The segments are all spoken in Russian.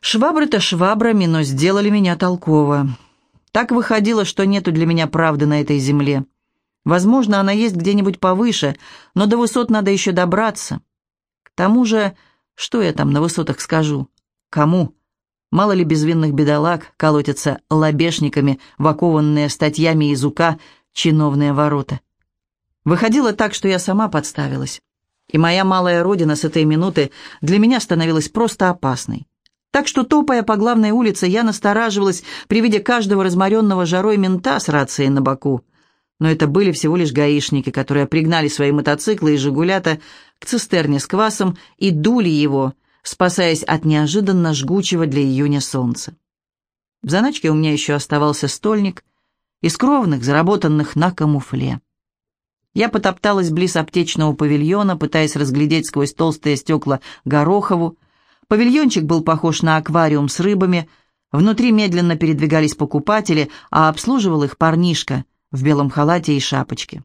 Швабры-то швабрами, но сделали меня толково. Так выходило, что нету для меня правды на этой земле. Возможно, она есть где-нибудь повыше, но до высот надо еще добраться. К тому же, что я там на высотах скажу? Кому? Мало ли безвинных бедолаг колотятся лобешниками, вакованные статьями из УК чиновные ворота. Выходило так, что я сама подставилась. И моя малая родина с этой минуты для меня становилась просто опасной. Так что, топая по главной улице, я настораживалась при виде каждого разморенного жарой мента с рацией на боку. Но это были всего лишь гаишники, которые пригнали свои мотоциклы и «Жигулята» к цистерне с квасом и дули его, спасаясь от неожиданно жгучего для июня солнца. В заначке у меня еще оставался стольник из кровных, заработанных на камуфле. Я потопталась близ аптечного павильона, пытаясь разглядеть сквозь толстые стекла Горохову, Павильончик был похож на аквариум с рыбами. Внутри медленно передвигались покупатели, а обслуживал их парнишка в белом халате и шапочке.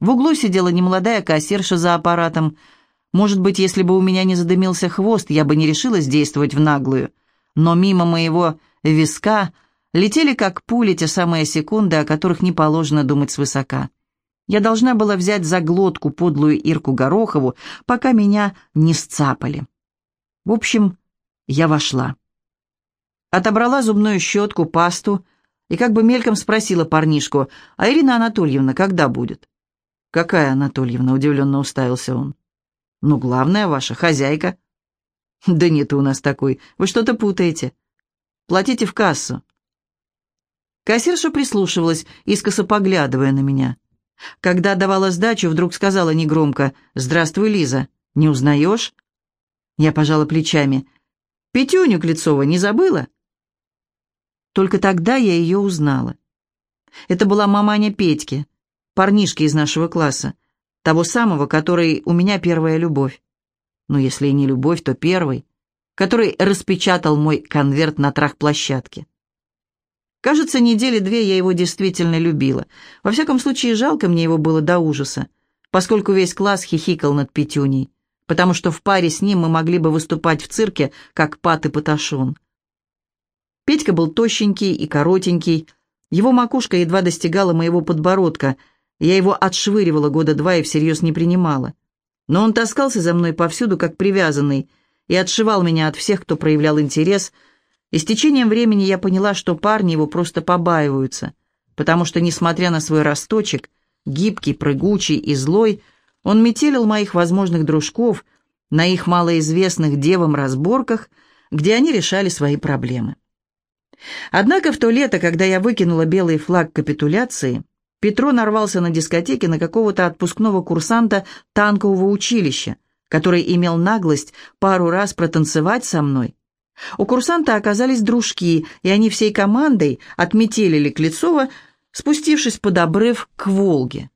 В углу сидела немолодая кассирша за аппаратом. Может быть, если бы у меня не задымился хвост, я бы не решилась действовать в наглую. Но мимо моего виска летели как пули те самые секунды, о которых не положено думать свысока. Я должна была взять за глотку подлую Ирку Горохову, пока меня не сцапали. В общем, я вошла. Отобрала зубную щетку, пасту и как бы мельком спросила парнишку, «А Ирина Анатольевна когда будет?» «Какая Анатольевна?» — удивленно уставился он. «Ну, главная ваша, хозяйка». «Да нет у нас такой, вы что-то путаете. Платите в кассу». Кассирша прислушивалась, искоса поглядывая на меня. Когда давала сдачу, вдруг сказала негромко, «Здравствуй, Лиза, не узнаешь?» Я пожала плечами. «Петюню Клецова не забыла?» Только тогда я ее узнала. Это была маманя Петьки, парнишки из нашего класса, того самого, который у меня первая любовь. Ну, если и не любовь, то первый, который распечатал мой конверт на трах-площадке. Кажется, недели две я его действительно любила. Во всяком случае, жалко мне его было до ужаса, поскольку весь класс хихикал над Петюней потому что в паре с ним мы могли бы выступать в цирке, как Пат и Паташон. Петька был тощенький и коротенький, его макушка едва достигала моего подбородка, я его отшвыривала года два и всерьез не принимала. Но он таскался за мной повсюду, как привязанный, и отшивал меня от всех, кто проявлял интерес, и с течением времени я поняла, что парни его просто побаиваются, потому что, несмотря на свой росточек, гибкий, прыгучий и злой, он метелил моих возможных дружков на их малоизвестных девам разборках, где они решали свои проблемы. Однако в то лето, когда я выкинула белый флаг капитуляции, Петро нарвался на дискотеке на какого-то отпускного курсанта танкового училища, который имел наглость пару раз протанцевать со мной. У курсанта оказались дружки, и они всей командой отметелили Клецова, спустившись под обрыв к Волге.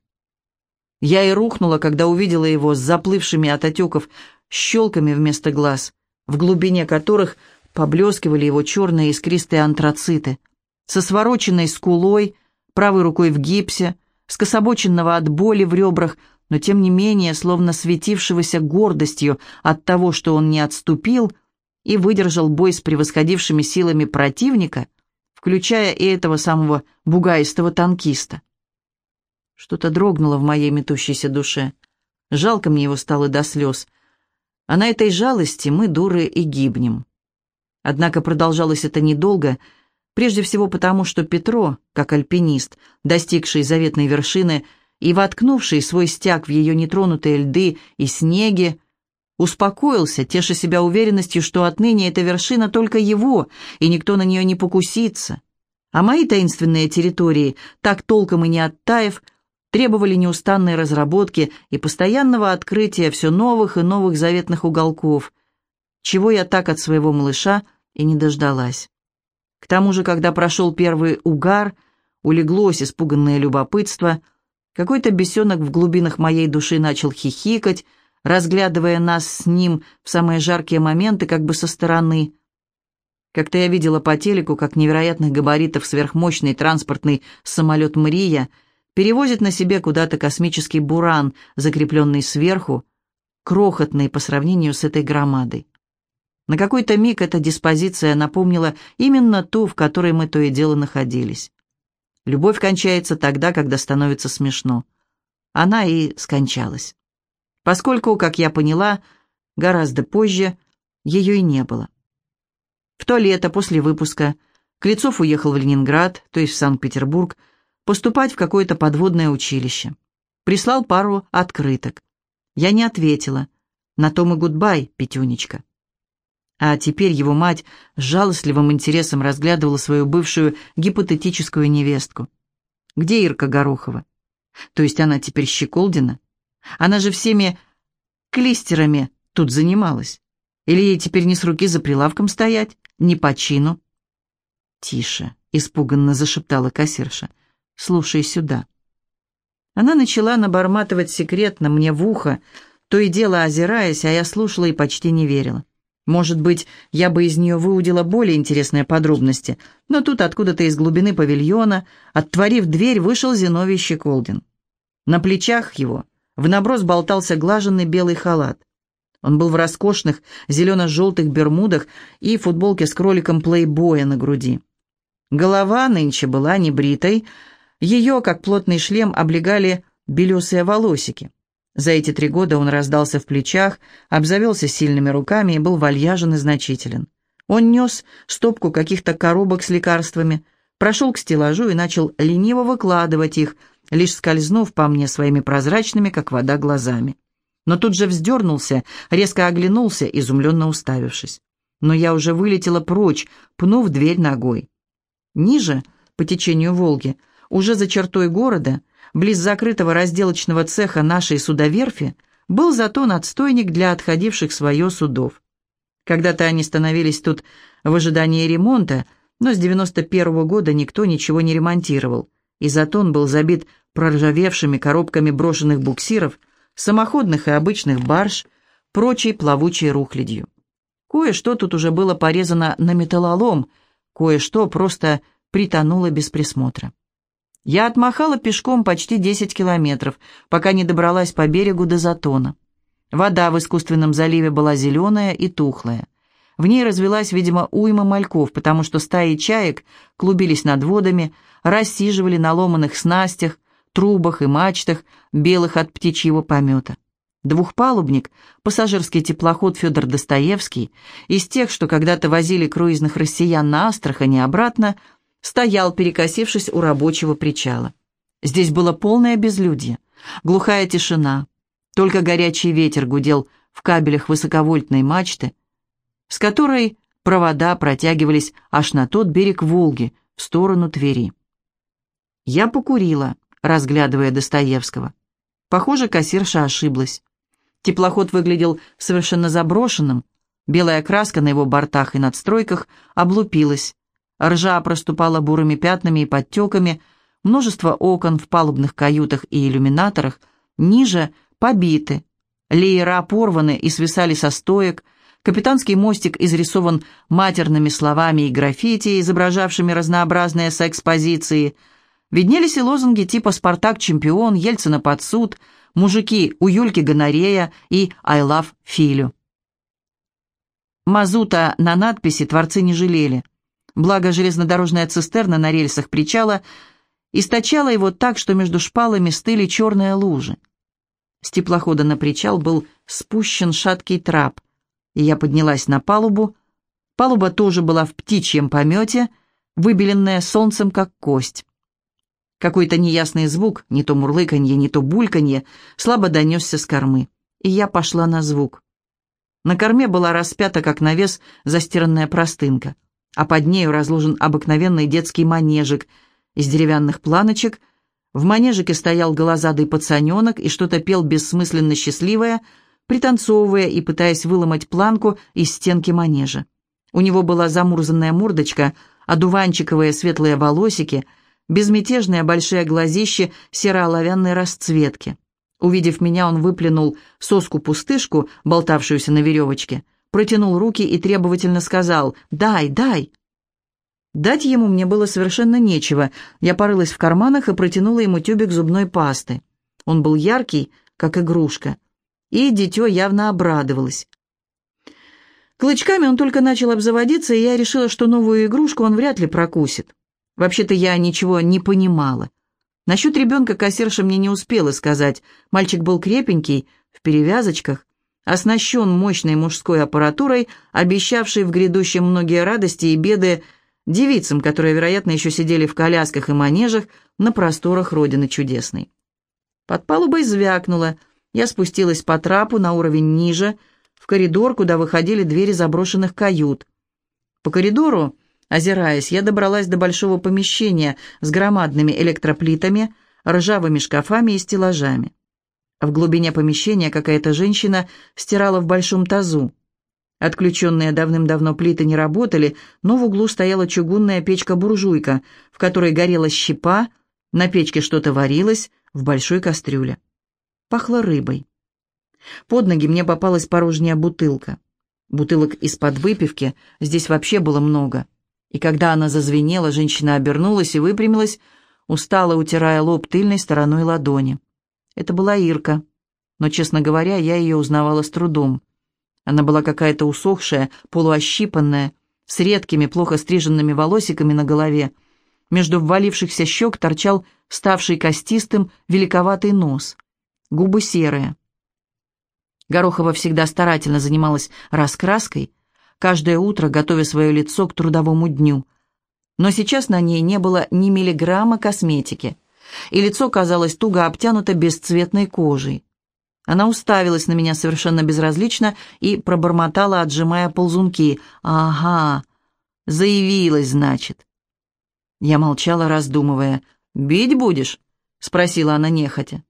Я и рухнула, когда увидела его с заплывшими от отеков щелками вместо глаз, в глубине которых поблескивали его черные искристые антрациты, со свороченной скулой, правой рукой в гипсе, скособоченного от боли в ребрах, но тем не менее словно светившегося гордостью от того, что он не отступил и выдержал бой с превосходившими силами противника, включая и этого самого бугаистого танкиста. Что-то дрогнуло в моей метущейся душе. Жалко мне его стало до слез. А на этой жалости мы, дуры, и гибнем. Однако продолжалось это недолго, прежде всего потому, что Петро, как альпинист, достигший заветной вершины и воткнувший свой стяг в ее нетронутые льды и снеги, успокоился, теша себя уверенностью, что отныне эта вершина только его, и никто на нее не покусится. А мои таинственные территории, так толком и не оттаив, требовали неустанной разработки и постоянного открытия все новых и новых заветных уголков, чего я так от своего малыша и не дождалась. К тому же, когда прошел первый угар, улеглось испуганное любопытство, какой-то бесенок в глубинах моей души начал хихикать, разглядывая нас с ним в самые жаркие моменты как бы со стороны. Как-то я видела по телеку, как невероятных габаритов сверхмощный транспортный самолет «Мрия» перевозит на себе куда-то космический буран, закрепленный сверху, крохотный по сравнению с этой громадой. На какой-то миг эта диспозиция напомнила именно ту, в которой мы то и дело находились. Любовь кончается тогда, когда становится смешно. Она и скончалась. Поскольку, как я поняла, гораздо позже ее и не было. В то лето после выпуска Клецов уехал в Ленинград, то есть в Санкт-Петербург, поступать в какое-то подводное училище. Прислал пару открыток. Я не ответила. На том и гудбай, Петюнечка. А теперь его мать с жалостливым интересом разглядывала свою бывшую гипотетическую невестку. Где Ирка Горохова? То есть она теперь Щеколдина? Она же всеми клистерами тут занималась. Или ей теперь не с руки за прилавком стоять, не по чину? «Тише», — испуганно зашептала кассирша. «Слушай сюда». Она начала наборматывать секретно мне в ухо, то и дело озираясь, а я слушала и почти не верила. Может быть, я бы из нее выудила более интересные подробности, но тут откуда-то из глубины павильона, оттворив дверь, вышел Зиновий Щеколдин. На плечах его в наброс болтался глаженный белый халат. Он был в роскошных зелено-желтых бермудах и футболке с кроликом плейбоя на груди. Голова нынче была небритой, ее, как плотный шлем, облегали белесые волосики. За эти три года он раздался в плечах, обзавелся сильными руками и был вальяжен и значителен. Он нес стопку каких-то коробок с лекарствами, прошел к стеллажу и начал лениво выкладывать их, лишь скользнув по мне своими прозрачными, как вода, глазами. Но тут же вздернулся, резко оглянулся, изумленно уставившись. Но я уже вылетела прочь, пнув дверь ногой. Ниже, по течению Волги, уже за чертой города, близ закрытого разделочного цеха нашей судоверфи, был затон отстойник для отходивших свое судов. Когда-то они становились тут в ожидании ремонта, но с 91 -го года никто ничего не ремонтировал, и затон был забит проржавевшими коробками брошенных буксиров, самоходных и обычных барж, прочей плавучей рухлядью. Кое-что тут уже было порезано на металлолом, кое-что просто притонуло без присмотра. Я отмахала пешком почти 10 километров, пока не добралась по берегу до Затона. Вода в искусственном заливе была зеленая и тухлая. В ней развелась, видимо, уйма мальков, потому что стаи чаек клубились над водами, рассиживали на ломаных снастях, трубах и мачтах, белых от птичьего помета. Двухпалубник, пассажирский теплоход Федор Достоевский, из тех, что когда-то возили круизных россиян на Астрахань обратно, стоял, перекосившись у рабочего причала. Здесь было полное безлюдье, глухая тишина, только горячий ветер гудел в кабелях высоковольтной мачты, с которой провода протягивались аж на тот берег Волги, в сторону Твери. Я покурила, разглядывая Достоевского. Похоже, кассирша ошиблась. Теплоход выглядел совершенно заброшенным, белая краска на его бортах и надстройках облупилась, Ржа проступала бурыми пятнами и подтеками, множество окон в палубных каютах и иллюминаторах, ниже побиты, леера порваны и свисали со стоек, капитанский мостик изрисован матерными словами и граффити, изображавшими разнообразные секс-позиции. Виднелись и лозунги типа «Спартак чемпион», «Ельцина под суд», «Мужики, у Юльки гонорея» и «I love Филю». Мазута на надписи творцы не жалели. Благо, железнодорожная цистерна на рельсах причала источала его так, что между шпалами стыли черные лужи. С теплохода на причал был спущен шаткий трап, и я поднялась на палубу. Палуба тоже была в птичьем помете, выбеленная солнцем, как кость. Какой-то неясный звук, не то мурлыканье, не то бульканье, слабо донесся с кормы, и я пошла на звук. На корме была распята, как навес, застиранная простынка а под нею разложен обыкновенный детский манежик из деревянных планочек. В манежике стоял голозадый пацаненок и что-то пел бессмысленно счастливое, пританцовывая и пытаясь выломать планку из стенки манежа. У него была замурзанная мордочка, одуванчиковые светлые волосики, безмятежные большие глазища серо-оловянной расцветки. Увидев меня, он выплюнул соску-пустышку, болтавшуюся на веревочке, протянул руки и требовательно сказал «Дай, дай!». Дать ему мне было совершенно нечего. Я порылась в карманах и протянула ему тюбик зубной пасты. Он был яркий, как игрушка. И дитё явно обрадовалось. Клычками он только начал обзаводиться, и я решила, что новую игрушку он вряд ли прокусит. Вообще-то я ничего не понимала. Насчет ребенка кассирша мне не успела сказать. Мальчик был крепенький, в перевязочках, оснащен мощной мужской аппаратурой, обещавшей в грядущем многие радости и беды девицам, которые, вероятно, еще сидели в колясках и манежах на просторах Родины Чудесной. Под палубой звякнуло. Я спустилась по трапу на уровень ниже, в коридор, куда выходили двери заброшенных кают. По коридору Озираясь, я добралась до большого помещения с громадными электроплитами, ржавыми шкафами и стеллажами. В глубине помещения какая-то женщина стирала в большом тазу. Отключенные давным-давно плиты не работали, но в углу стояла чугунная печка-буржуйка, в которой горела щепа, на печке что-то варилось в большой кастрюле. Пахло рыбой. Под ноги мне попалась порожняя бутылка. Бутылок из-под выпивки здесь вообще было много. И когда она зазвенела, женщина обернулась и выпрямилась, устало утирая лоб тыльной стороной ладони. Это была Ирка, но, честно говоря, я ее узнавала с трудом. Она была какая-то усохшая, полуощипанная, с редкими, плохо стриженными волосиками на голове. Между ввалившихся щек торчал ставший костистым великоватый нос. Губы серые. Горохова всегда старательно занималась раскраской, каждое утро готовя свое лицо к трудовому дню. Но сейчас на ней не было ни миллиграмма косметики, и лицо казалось туго обтянуто бесцветной кожей. Она уставилась на меня совершенно безразлично и пробормотала, отжимая ползунки. «Ага, заявилась, значит». Я молчала, раздумывая. «Бить будешь?» — спросила она нехотя.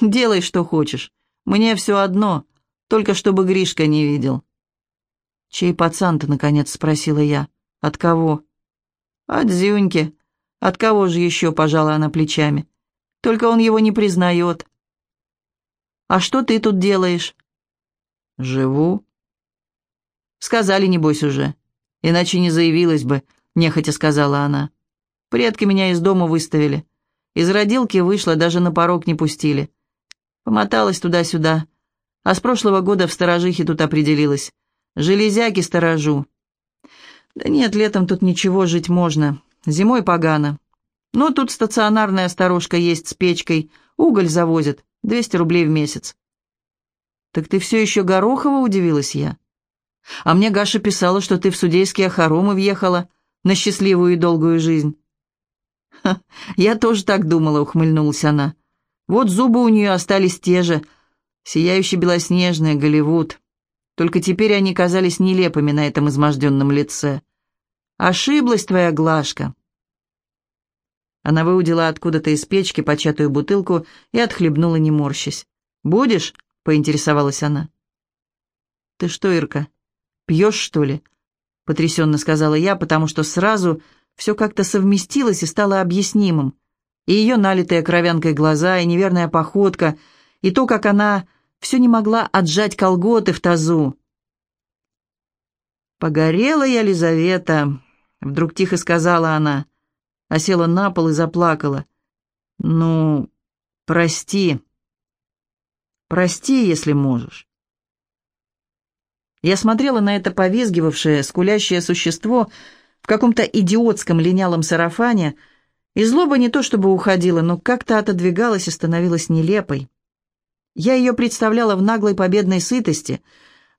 «Делай, что хочешь. Мне все одно, только чтобы Гришка не видел». «Чей пацан-то, наконец?» — спросила я. «От кого?» «От Зюньки. От кого же еще?» — пожала она плечами. «Только он его не признает». «А что ты тут делаешь?» «Живу». «Сказали, небось, уже. Иначе не заявилась бы», — нехотя сказала она. «Предки меня из дома выставили. Из родилки вышла, даже на порог не пустили. Помоталась туда-сюда. А с прошлого года в сторожихе тут определилась. Железяки сторожу. Да нет, летом тут ничего, жить можно. Зимой погано. Но тут стационарная сторожка есть с печкой. Уголь завозят. 200 рублей в месяц. «Так ты все еще Горохова?» — удивилась я. «А мне Гаша писала, что ты в судейские хоромы въехала на счастливую и долгую жизнь». «Ха, я тоже так думала», — ухмыльнулась она. «Вот зубы у нее остались те же, сияющие белоснежные, Голливуд. Только теперь они казались нелепыми на этом изможденном лице. «Ошиблась твоя Глашка!» Она выудила откуда-то из печки початую бутылку и отхлебнула, не морщась. «Будешь?» — поинтересовалась она. «Ты что, Ирка, пьешь, что ли?» — потрясенно сказала я, потому что сразу все как-то совместилось и стало объяснимым. И ее налитые кровянкой глаза, и неверная походка, и то, как она все не могла отжать колготы в тазу. «Погорела я, Лизавета», — вдруг тихо сказала она, а села на пол и заплакала. «Ну, прости. Прости, если можешь». Я смотрела на это повизгивавшее, скулящее существо в каком-то идиотском линялом сарафане, и злоба не то чтобы уходила, но как-то отодвигалась и становилась нелепой. Я ее представляла в наглой победной сытости,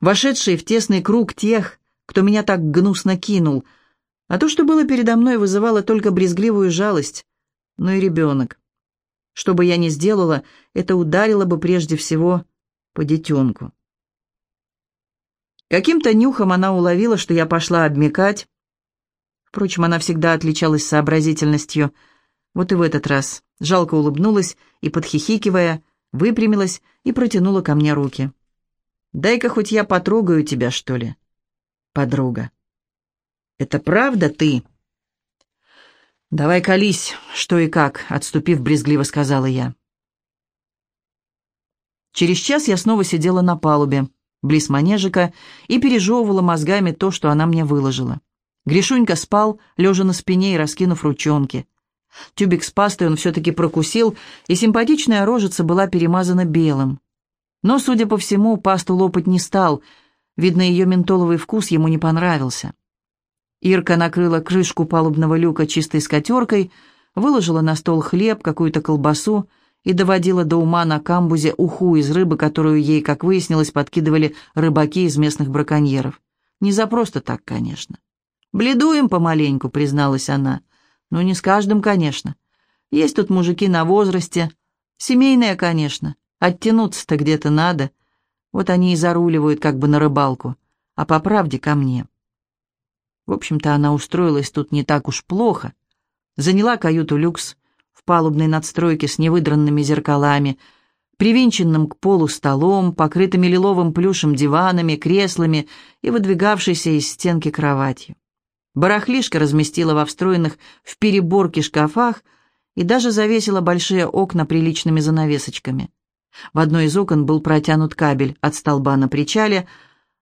вошедшей в тесный круг тех, кто меня так гнусно кинул, а то, что было передо мной, вызывало только брезгливую жалость. Ну и ребенок. Что бы я ни сделала, это ударило бы прежде всего по детенку. Каким-то нюхом она уловила, что я пошла обмекать. Впрочем, она всегда отличалась сообразительностью. Вот и в этот раз жалко улыбнулась и, подхихикивая, выпрямилась и протянула ко мне руки. «Дай-ка хоть я потрогаю тебя, что ли?» «Подруга». «Это правда ты?» «Давай колись, что и как», — отступив брезгливо, сказала я. Через час я снова сидела на палубе, близ манежика, и пережевывала мозгами то, что она мне выложила. Гришунька спал, лежа на спине и раскинув ручонки. Тюбик с пастой он все-таки прокусил, и симпатичная рожица была перемазана белым. Но, судя по всему, пасту лопать не стал. Видно, ее ментоловый вкус ему не понравился. Ирка накрыла крышку палубного люка чистой скатеркой, выложила на стол хлеб, какую-то колбасу и доводила до ума на камбузе уху из рыбы, которую ей, как выяснилось, подкидывали рыбаки из местных браконьеров. Не за просто так, конечно. «Бледуем помаленьку», — призналась она. «Ну, не с каждым, конечно. Есть тут мужики на возрасте. Семейные, конечно. Оттянуться-то где-то надо. Вот они и заруливают как бы на рыбалку. А по правде ко мне». В общем-то, она устроилась тут не так уж плохо. Заняла каюту люкс в палубной надстройке с невыдранными зеркалами, привинченным к полу столом, покрытыми лиловым плюшем диванами, креслами и выдвигавшейся из стенки кроватью. Барахлишка разместила во встроенных в переборке шкафах и даже завесила большие окна приличными занавесочками. В одной из окон был протянут кабель от столба на причале,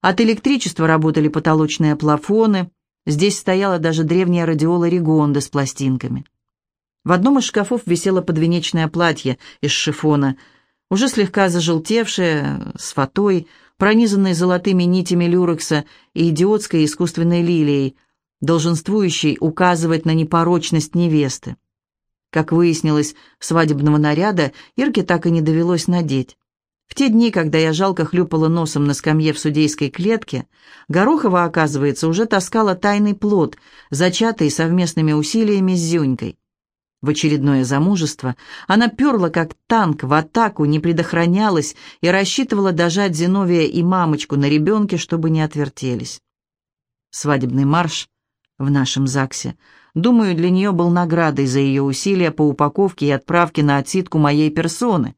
от электричества работали потолочные плафоны, здесь стояла даже древняя радиола Ригонда с пластинками. В одном из шкафов висело подвенечное платье из шифона, уже слегка зажелтевшее, с фатой, пронизанной золотыми нитями люрекса и идиотской искусственной лилией, долженствующей указывать на непорочность невесты. Как выяснилось, свадебного наряда Ирке так и не довелось надеть. В те дни, когда я жалко хлюпала носом на скамье в судейской клетке, Горохова, оказывается, уже таскала тайный плод, зачатый совместными усилиями с Зюнькой. В очередное замужество она перла, как танк, в атаку, не предохранялась и рассчитывала дожать Зиновия и мамочку на ребенке, чтобы не отвертелись. Свадебный марш в нашем ЗАГСе, думаю, для нее был наградой за ее усилия по упаковке и отправке на отсидку моей персоны.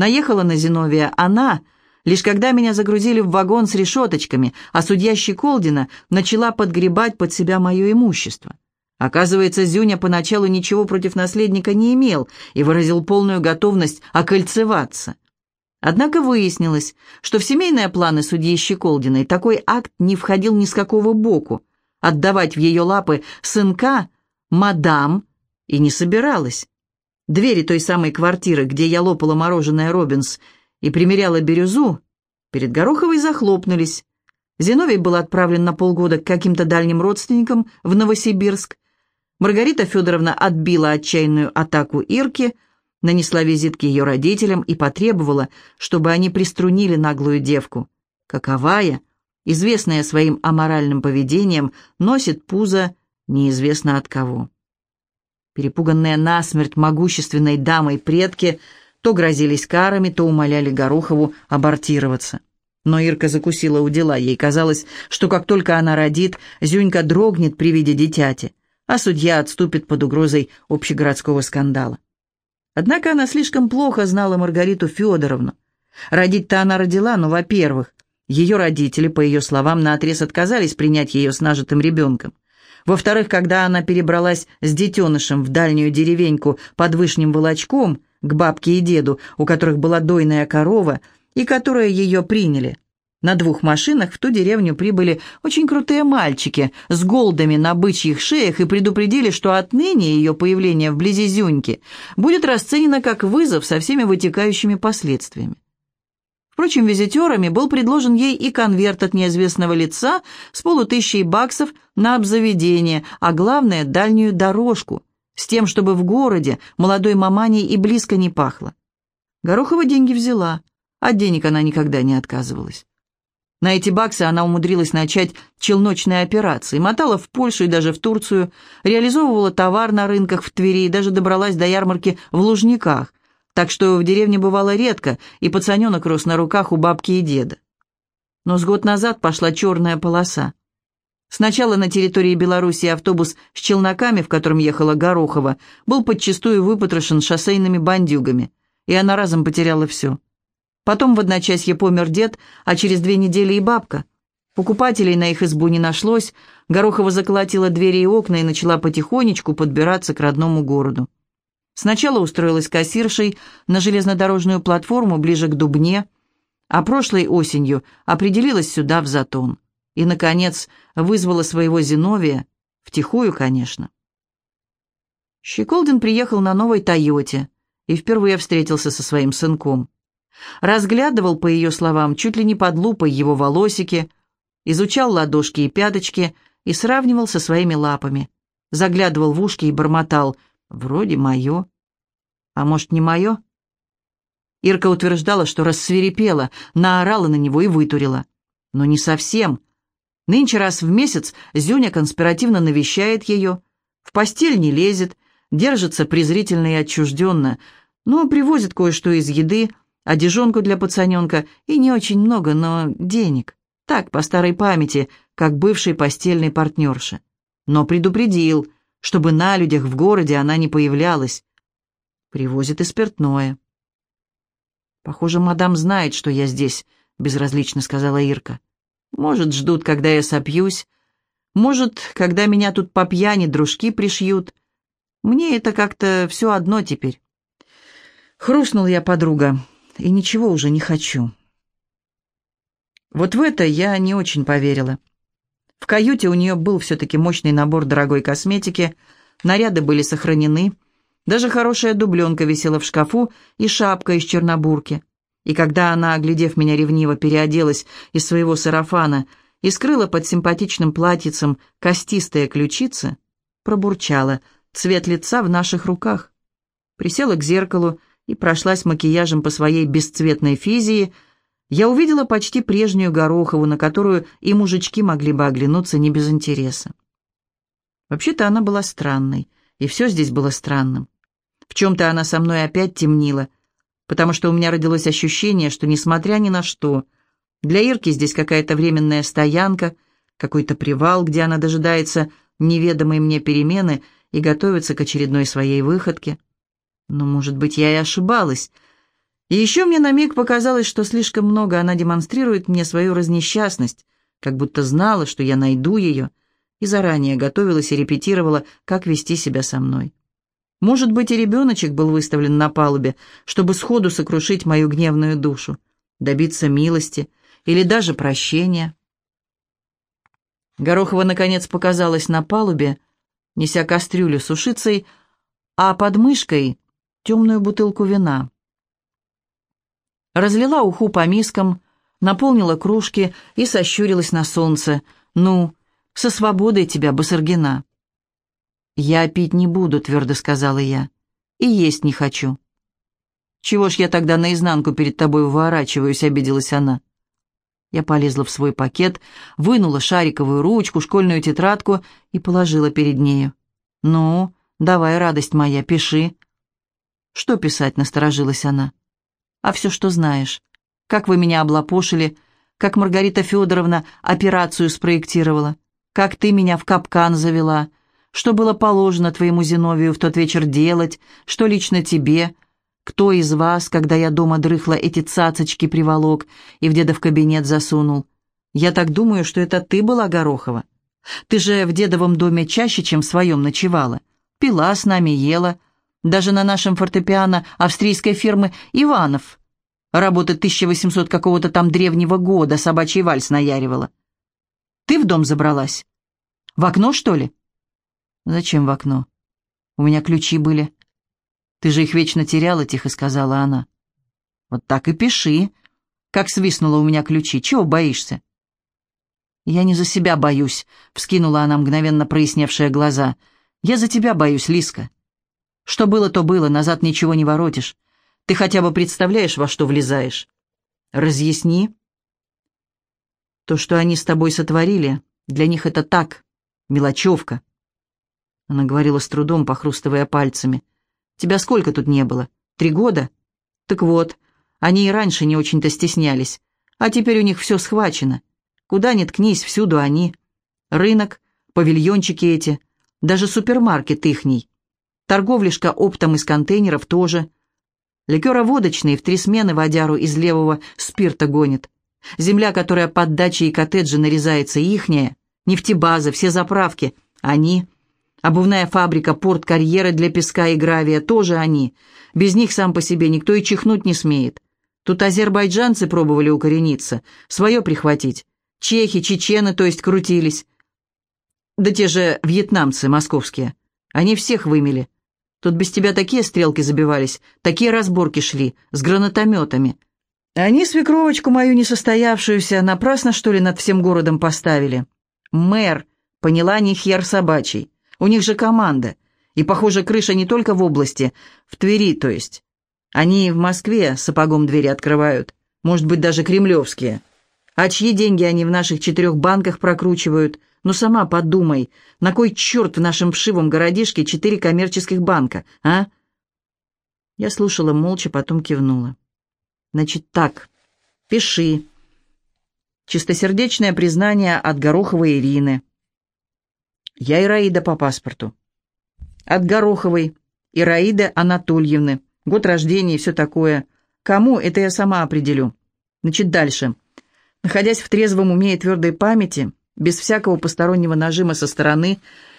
Наехала на Зиновия она, лишь когда меня загрузили в вагон с решеточками, а судья Щеколдина начала подгребать под себя мое имущество. Оказывается, Зюня поначалу ничего против наследника не имел и выразил полную готовность окольцеваться. Однако выяснилось, что в семейные планы судьи Щеколдиной такой акт не входил ни с какого боку. Отдавать в ее лапы сынка мадам и не собиралась. Двери той самой квартиры, где я лопала мороженое Робинс и примеряла бирюзу, перед Гороховой захлопнулись. Зиновий был отправлен на полгода к каким-то дальним родственникам в Новосибирск, Маргарита Федоровна отбила отчаянную атаку Ирки, нанесла визит к ее родителям и потребовала, чтобы они приструнили наглую девку. Каковая, известная своим аморальным поведением, носит пузо неизвестно от кого. Перепуганные насмерть могущественной дамой предки то грозились карами, то умоляли Горохову абортироваться. Но Ирка закусила у дела. Ей казалось, что как только она родит, Зюнька дрогнет при виде дитяти а судья отступит под угрозой общегородского скандала. Однако она слишком плохо знала Маргариту Федоровну. Родить-то она родила, но, во-первых, ее родители, по ее словам, наотрез отказались принять ее с нажитым ребенком. Во-вторых, когда она перебралась с детенышем в дальнюю деревеньку под Вышним Волочком к бабке и деду, у которых была дойная корова, и которые ее приняли – на двух машинах в ту деревню прибыли очень крутые мальчики с голдами на бычьих шеях и предупредили, что отныне ее появление вблизи Зюньки будет расценено как вызов со всеми вытекающими последствиями. Впрочем, визитерами был предложен ей и конверт от неизвестного лица с полутысячей баксов на обзаведение, а главное – дальнюю дорожку, с тем, чтобы в городе молодой маманей и близко не пахло. Горохова деньги взяла, от денег она никогда не отказывалась. На эти баксы она умудрилась начать челночные операции, мотала в Польшу и даже в Турцию, реализовывала товар на рынках в Твери и даже добралась до ярмарки в Лужниках, так что в деревне бывало редко, и пацаненок рос на руках у бабки и деда. Но с год назад пошла черная полоса. Сначала на территории Беларуси автобус с челноками, в котором ехала Горохова, был подчистую выпотрошен шоссейными бандюгами, и она разом потеряла все. Потом в одночасье помер дед, а через две недели и бабка. Покупателей на их избу не нашлось, Горохова заколотила двери и окна и начала потихонечку подбираться к родному городу. Сначала устроилась кассиршей на железнодорожную платформу ближе к Дубне, а прошлой осенью определилась сюда в Затон. И, наконец, вызвала своего Зиновия, втихую, конечно. Щеколдин приехал на новой «Тойоте» и впервые встретился со своим сынком. Разглядывал, по ее словам, чуть ли не под лупой его волосики, изучал ладошки и пяточки и сравнивал со своими лапами. Заглядывал в ушки и бормотал «Вроде мое». «А может, не мое?» Ирка утверждала, что рассверепела, наорала на него и вытурила. Но не совсем. Нынче раз в месяц Зюня конспиративно навещает ее, в постель не лезет, держится презрительно и отчужденно, но привозит кое-что из еды, одежонку для пацаненка и не очень много, но денег. Так, по старой памяти, как бывшей постельной партнерши. Но предупредил, чтобы на людях в городе она не появлялась. Привозит и спиртное. «Похоже, мадам знает, что я здесь», — безразлично сказала Ирка. «Может, ждут, когда я сопьюсь. Может, когда меня тут по пьяни дружки пришьют. Мне это как-то все одно теперь». Хрустнул я, подруга, и ничего уже не хочу. Вот в это я не очень поверила. В каюте у нее был все-таки мощный набор дорогой косметики, наряды были сохранены — даже хорошая дубленка висела в шкафу и шапка из чернобурки. И когда она, оглядев меня ревниво, переоделась из своего сарафана и скрыла под симпатичным платьицем костистые ключицы, пробурчала «Цвет лица в наших руках». Присела к зеркалу и прошлась макияжем по своей бесцветной физии, я увидела почти прежнюю Горохову, на которую и мужички могли бы оглянуться не без интереса. Вообще-то она была странной, и все здесь было странным. В чем-то она со мной опять темнила, потому что у меня родилось ощущение, что, несмотря ни на что, для Ирки здесь какая-то временная стоянка, какой-то привал, где она дожидается неведомой мне перемены и готовится к очередной своей выходке. Но, может быть, я и ошибалась. И еще мне на миг показалось, что слишком много она демонстрирует мне свою разнесчастность, как будто знала, что я найду ее, и заранее готовилась и репетировала, как вести себя со мной. Может быть, и ребеночек был выставлен на палубе, чтобы сходу сокрушить мою гневную душу, добиться милости или даже прощения. Горохова, наконец, показалась на палубе, неся кастрюлю с ушицей, а под мышкой темную бутылку вина. Разлила уху по мискам, наполнила кружки и сощурилась на солнце. «Ну, со свободой тебя, Басаргина!» «Я пить не буду», — твердо сказала я. «И есть не хочу». «Чего ж я тогда наизнанку перед тобой выворачиваюсь?» — обиделась она. Я полезла в свой пакет, вынула шариковую ручку, школьную тетрадку и положила перед нею. «Ну, давай, радость моя, пиши». «Что писать?» — насторожилась она. «А все, что знаешь. Как вы меня облапошили, как Маргарита Федоровна операцию спроектировала, как ты меня в капкан завела, что было положено твоему Зиновию в тот вечер делать, что лично тебе, кто из вас, когда я дома дрыхла, эти цацочки приволок и в дедов кабинет засунул. Я так думаю, что это ты была Горохова. Ты же в дедовом доме чаще, чем в своем ночевала. Пила с нами, ела. Даже на нашем фортепиано австрийской фирмы «Иванов». Работа 1800 какого-то там древнего года, собачий вальс наяривала. Ты в дом забралась? В окно, что ли? «Зачем в окно? У меня ключи были». «Ты же их вечно теряла», — тихо сказала она. «Вот так и пиши. Как свистнула у меня ключи. Чего боишься?» «Я не за себя боюсь», — вскинула она мгновенно проясневшие глаза. «Я за тебя боюсь, Лиска. Что было, то было, назад ничего не воротишь. Ты хотя бы представляешь, во что влезаешь? Разъясни». «То, что они с тобой сотворили, для них это так, мелочевка. Она говорила с трудом, похрустывая пальцами. «Тебя сколько тут не было? Три года? Так вот, они и раньше не очень-то стеснялись. А теперь у них все схвачено. Куда ни ткнись, всюду они. Рынок, павильончики эти, даже супермаркет ихний. Торговляшка оптом из контейнеров тоже. Ликероводочный в три смены водяру из левого спирта гонит. Земля, которая под дачи и коттеджи нарезается, ихняя. Нефтебаза, все заправки. Они... Обувная фабрика, порт, карьеры для песка и гравия – тоже они. Без них сам по себе никто и чихнуть не смеет. Тут азербайджанцы пробовали укорениться, свое прихватить. Чехи, чечены, то есть, крутились. Да те же вьетнамцы московские. Они всех вымели. Тут без тебя такие стрелки забивались, такие разборки шли, с гранатометами. Они свекровочку мою несостоявшуюся напрасно, что ли, над всем городом поставили. Мэр, поняла, не хер собачий. У них же команда. И, похоже, крыша не только в области, в Твери, то есть. Они в Москве сапогом двери открывают. Может быть, даже кремлевские. А чьи деньги они в наших четырех банках прокручивают? Ну, сама подумай, на кой черт в нашем вшивом городишке четыре коммерческих банка, а? Я слушала молча, потом кивнула. Значит так, пиши. Чистосердечное признание от Гороховой Ирины. Я Ираида по паспорту. От Гороховой Ираиды Анатольевны. Год рождения и все такое. Кому, это я сама определю. Значит, дальше. Находясь в трезвом уме и твердой памяти, без всякого постороннего нажима со стороны,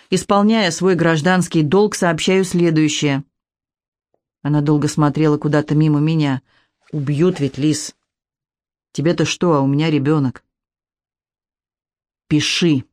исполняя свой гражданский долг, сообщаю следующее. Она долго смотрела куда-то мимо меня – Убьют ведь, Лис. Тебе-то что, а у меня ребенок. Пиши.